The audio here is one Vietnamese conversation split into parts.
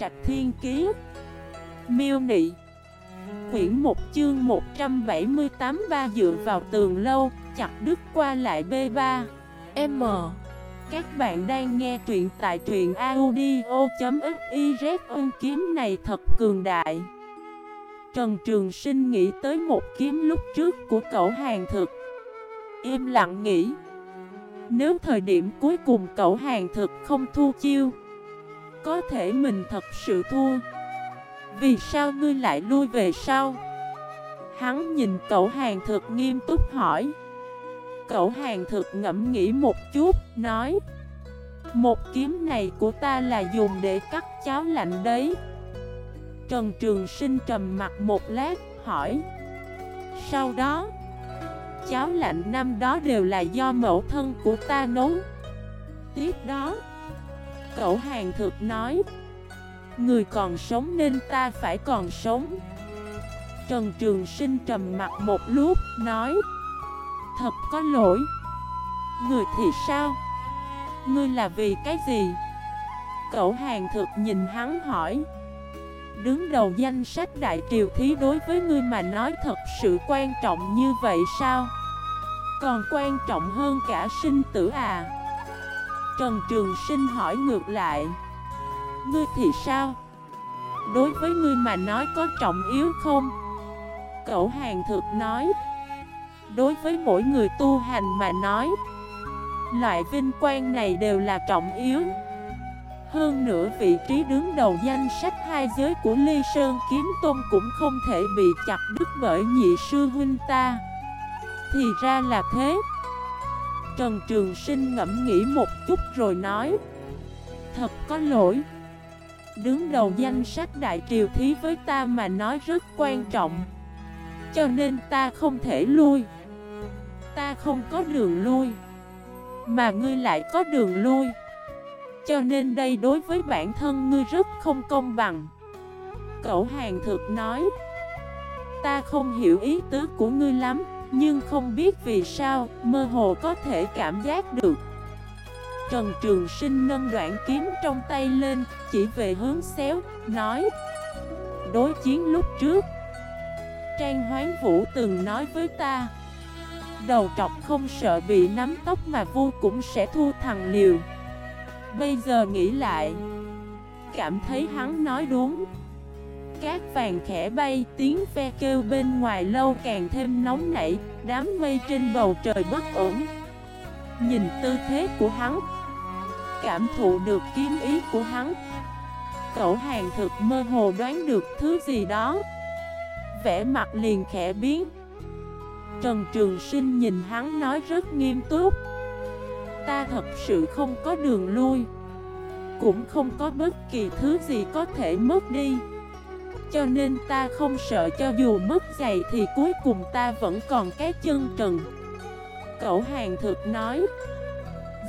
Trạch Thiên Kiế Miêu Nị. Quyển 1 chương 178 ba dựa vào tường lâu, chặt đứt qua lại B3 M. Các bạn đang nghe truyện tại truyện audio.xyz Ân kiếm này thật cường đại. Trần Trường Sinh nghĩ tới một kiếm lúc trước của cậu hàng thực. Im lặng nghĩ. Nếu thời điểm cuối cùng cậu hàng thực không thu chiêu có thể mình thật sự thua. Vì sao ngươi lại lui về sau? Hắn nhìn cậu hàng thực nghiêm túc hỏi. Cậu hàng thực ngẫm nghĩ một chút Nói Một kiếm này của ta là dùng để cắt cháo lạnh đấy. Trần Trường Sinh trầm mặt một lát, hỏi Sau đó Cháo lạnh năm đó đều là do mẫu thân của ta nấu. Tiếp đó Cậu hàng thực nói Người còn sống nên ta phải còn sống Trần Trường Sinh trầm mặt một lúc, nói Thật có lỗi Người thì sao? Ngươi là vì cái gì? Cậu hàng thực nhìn hắn hỏi Đứng đầu danh sách đại triều thí đối với ngươi mà nói thật sự quan trọng như vậy sao? Còn quan trọng hơn cả sinh tử à? Trần Trường Sinh hỏi ngược lại. Ngươi thì sao? Đối với ngươi mà nói có trọng yếu không? Cậu hàng thực nói. Đối với mỗi người tu hành mà nói, Loại vinh quang này đều là trọng yếu. Hơn nữa vị trí đứng đầu danh sách hai giới của Ly Sơn Kiếm Tôn cũng không thể bị chặt đứt bởi nhị sư huynh ta. Thì ra là thế. Trần Trường Sinh ngẫm nghĩ một chút rồi nói, Thật có lỗi. Đứng đầu danh sách đại triều thí với ta mà nói rất quan trọng, Cho nên ta không thể lui. Ta không có đường lui, Mà ngươi lại có đường lui. Cho nên đây đối với bản thân ngươi rất không công bằng. Cậu hàng thực nói, Ta không hiểu ý tứ của ngươi lắm. Nhưng không biết vì sao, Mơ hồ có thể cảm giác được. Trần Trường Sinh nâng đoạn kiếm trong tay lên, Chỉ về hướng xéo, Nói, Đối chiến lúc trước, Trang Hoán Vũ từng nói với ta, Đầu trọc không sợ bị nắm tóc mà vu cũng sẽ thu thằng liều. Bây giờ nghĩ lại, Cảm thấy hắn nói đúng. Cát vàng khẽ bay, Tiếng ve kêu bên ngoài lâu càng thêm nóng nảy, Đám mây trên bầu trời bất ổn. Nhìn tư thế của hắn, Cảm thụ được kiếm ý của hắn. Cậu hàng thực mơ hồ đoán được thứ gì đó. Vẽ mặt liền khẽ biến. Trần Trường Sinh nhìn hắn nói rất nghiêm túc. Ta thật sự không có đường lui. Cũng không có bất kỳ thứ gì có thể mất đi. Cho nên ta không sợ cho dù mất giày thì cuối cùng ta vẫn còn cái chân trần Cậu hàng thực nói,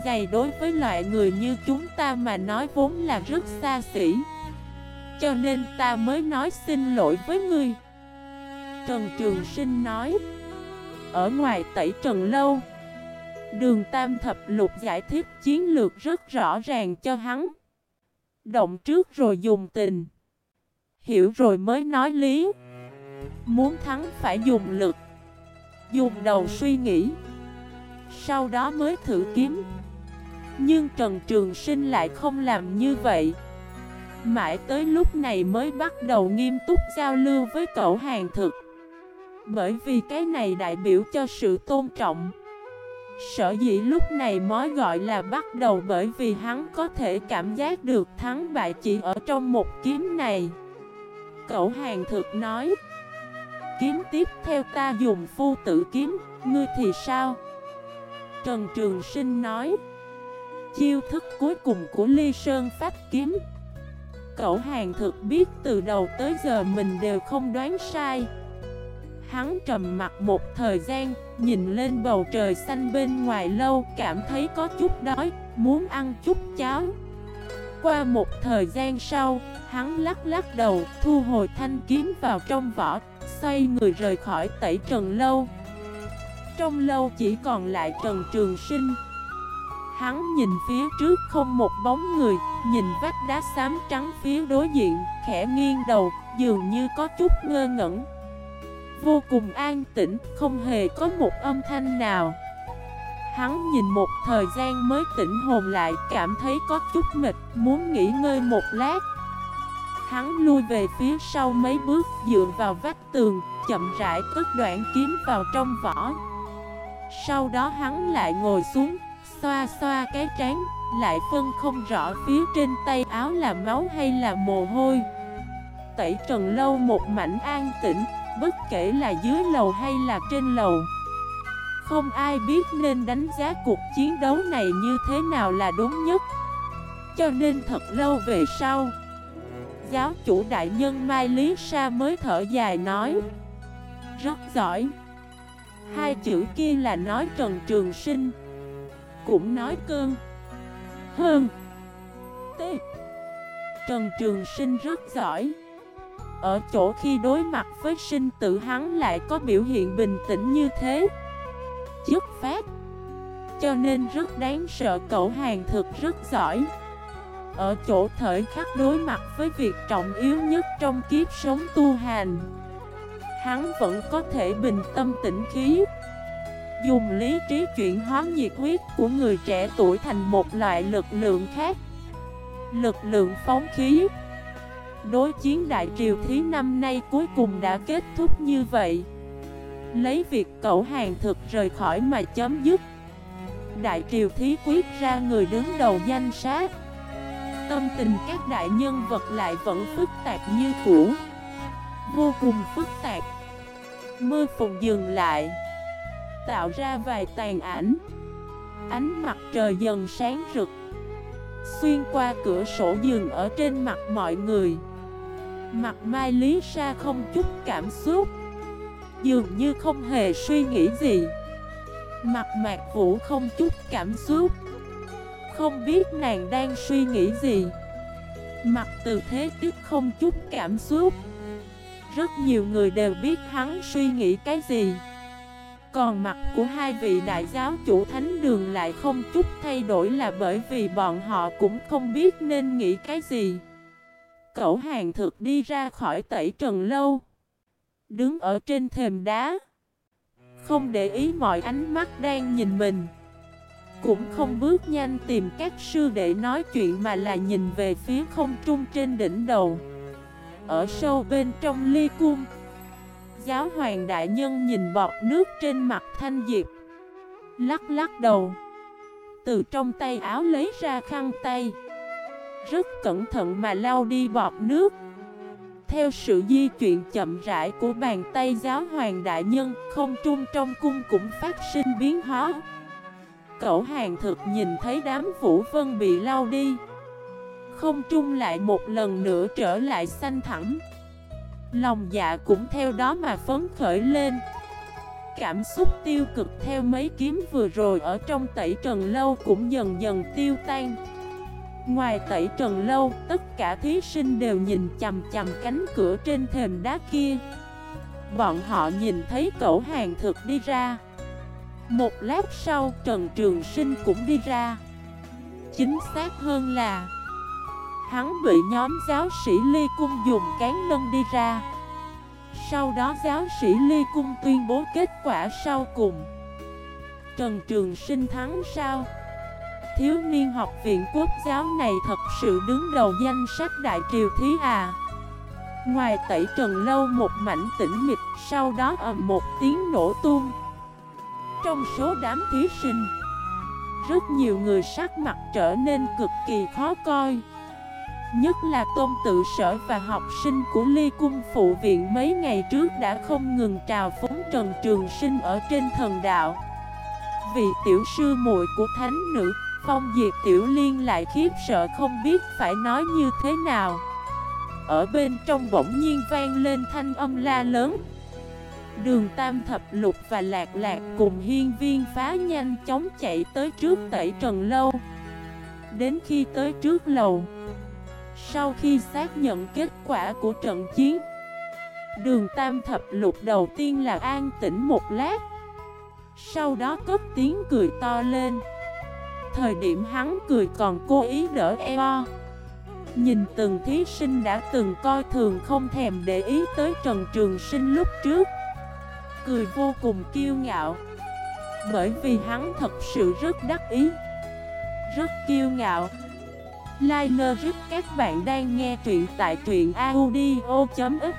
Giày đối với loại người như chúng ta mà nói vốn là rất xa xỉ, Cho nên ta mới nói xin lỗi với ngươi Trần Trường Sinh nói, Ở ngoài tẩy trần lâu, Đường Tam Thập Lục giải thích chiến lược rất rõ ràng cho hắn. Động trước rồi dùng tình. Hiểu rồi mới nói lý. Muốn thắng phải dùng lực. Dùng đầu suy nghĩ. Sau đó mới thử kiếm. Nhưng Trần Trường Sinh lại không làm như vậy. Mãi tới lúc này mới bắt đầu nghiêm túc giao lưu với cậu hàng thực. Bởi vì cái này đại biểu cho sự tôn trọng. Sở dĩ lúc này mới gọi là bắt đầu bởi vì hắn có thể cảm giác được thắng bại chỉ ở trong một kiếm này Cậu hàng thực nói Kiếm tiếp theo ta dùng phu tử kiếm, ngươi thì sao? Trần Trường Sinh nói Chiêu thức cuối cùng của Ly Sơn phát Kiếm Cậu hàng thực biết từ đầu tới giờ mình đều không đoán sai Hắn trầm mặt một thời gian, nhìn lên bầu trời xanh bên ngoài lâu, cảm thấy có chút đói, muốn ăn chút cháo. Qua một thời gian sau, hắn lắc lắc đầu, thu hồi thanh kiếm vào trong vỏ, xoay người rời khỏi tẩy trần lâu. Trong lâu chỉ còn lại Trần Trường Sinh. Hắn nhìn phía trước không một bóng người, nhìn vách đá xám trắng phía đối diện, khẽ nghiêng đầu, dường như có chút ngơ ngẩn. Vô cùng an tĩnh, không hề có một âm thanh nào. Hắn nhìn một thời gian mới tỉnh hồn lại, cảm thấy có chút mệt, muốn nghỉ ngơi một lát. Hắn lui về phía sau mấy bước, dựa vào vách tường, chậm rãi cất đoạn kiếm vào trong vỏ. Sau đó hắn lại ngồi xuống, xoa xoa cái trán, lại phân không rõ phía trên tay áo là máu hay là mồ hôi. Tẩy trần lâu một mảnh an tĩnh, bất kể là dưới lầu hay là trên lầu. Không ai biết nên đánh giá cuộc chiến đấu này như thế nào là đúng nhất. Cho nên thật lâu về sau, giáo chủ đại nhân Mai Lý Sa mới thở dài nói Rất giỏi. Hai chữ kia là nói Trần Trường Sinh cũng nói cơn. Hơn. T. Trần Trường Sinh rất giỏi. Ở chỗ khi đối mặt với sinh tử hắn lại có biểu hiện bình tĩnh như thế. Chất phát. Cho nên rất đáng sợ, cậu hàng thực rất giỏi. Ở chỗ thời khắc đối mặt với việc trọng yếu nhất trong kiếp sống tu hành, Hắn vẫn có thể bình tâm tĩnh khí. Dùng lý trí chuyển hóa nhiệt huyết của người trẻ tuổi thành một loại lực lượng khác. Lực lượng phóng khí. Đối chiến đại triều thí năm nay cuối cùng đã kết thúc như vậy. Lấy việc cậu hàng thực rời khỏi mà chấm dứt. Đại triều thí quyết ra người đứng đầu danh sát Tâm tình các đại nhân vật lại vẫn phức tạp như cũ. Vô cùng phức tạp. Mưa phùng dừng lại. Tạo ra vài tàn ảnh. Ánh mặt trời dần sáng rực. Xuyên qua cửa sổ giường ở trên mặt mọi người. Mặt Mai Lý Sa không chút cảm xúc. Dường như không hề suy nghĩ gì. Mặt Mạc Vũ không chút cảm xúc. Không biết nàng đang suy nghĩ gì. Mặt từ thế tiếp không chút cảm xúc. Rất nhiều người đều biết hắn suy nghĩ cái gì. Còn mặt của hai vị đại giáo chủ thánh đường lại không chút thay đổi là bởi vì bọn họ cũng không biết nên nghĩ cái gì. Cậu hàng thực đi ra khỏi tẩy trần lâu. Đứng ở trên thềm đá. Không để ý mọi ánh mắt đang nhìn mình. Cũng không bước nhanh tìm các sư để nói chuyện mà là nhìn về phía không trung trên đỉnh đầu. Ở sâu bên trong ly cung, giáo hoàng đại nhân nhìn bọt nước trên mặt thanh diệp Lắc lắc đầu, Từ trong tay áo lấy ra khăn tay Rất cẩn thận mà lau đi bọt nước theo sự di chuyển chậm rãi của bàn tay giáo hoàng đại nhân, Không trung trong cung cũng phát sinh biến hóa. Cậu hàng thực nhìn thấy đám vũ vân bị lau đi. Không trung lại một lần nữa trở lại xanh thẳng Lòng dạ cũng theo đó mà phấn khởi lên. Cảm xúc tiêu cực theo mấy kiếm vừa rồi ở trong tẩy trần lâu cũng dần dần tiêu tan. Ngoài tẩy trần lâu, tất cả thí sinh đều nhìn chầm chầm cánh cửa trên thềm đá kia. Bọn họ nhìn thấy cậu hàng thực đi ra. Một lát sau, Trần Trường Sinh cũng đi ra. Chính xác hơn là Hắn bị nhóm giáo sĩ Ly Cung dùng cán lân đi ra. Sau đó giáo sĩ Ly Cung tuyên bố kết quả sau cùng. Trần Trường Sinh thắng sao? Thiếu niên học viện quốc giáo này thật sự đứng đầu danh sách đại triều thí à. Ngoài tẩy trần lâu một mảnh tĩnh mịch Sau đó ầm một tiếng nổ tung. Trong số đám thí sinh Rất nhiều người sắc mặt trở nên cực kỳ khó coi. Nhất là tôn tự sở và học sinh của ly cung phụ viện mấy ngày trước đã không ngừng trào phúng Trần Trường Sinh ở trên thần đạo. Vị tiểu sư muội của thánh nữ, phong diệt tiểu liên lại khiếp sợ không biết phải nói như thế nào. Ở bên trong bỗng nhiên vang lên thanh âm la lớn. Đường Tam Thập Lục và Lạc Lạc cùng hiên viên phá nhanh chóng chạy tới trước tẩy trần lâu. Đến khi tới trước lầu, sau khi xác nhận kết quả của trận chiến, Đường Tam Thập Lục đầu tiên là an tĩnh một lát. Sau đó cất tiếng cười to lên thời điểm hắn cười còn cố ý đỡ eo. Nhìn từng thí sinh đã từng coi thường không thèm để ý tới Trần Trường Sinh lúc trước. Cười vô cùng kiêu ngạo. Bởi vì hắn thật sự rất đắc ý. Rất kiêu ngạo. Liner rất các bạn đang nghe truyện tại truyện audio.fif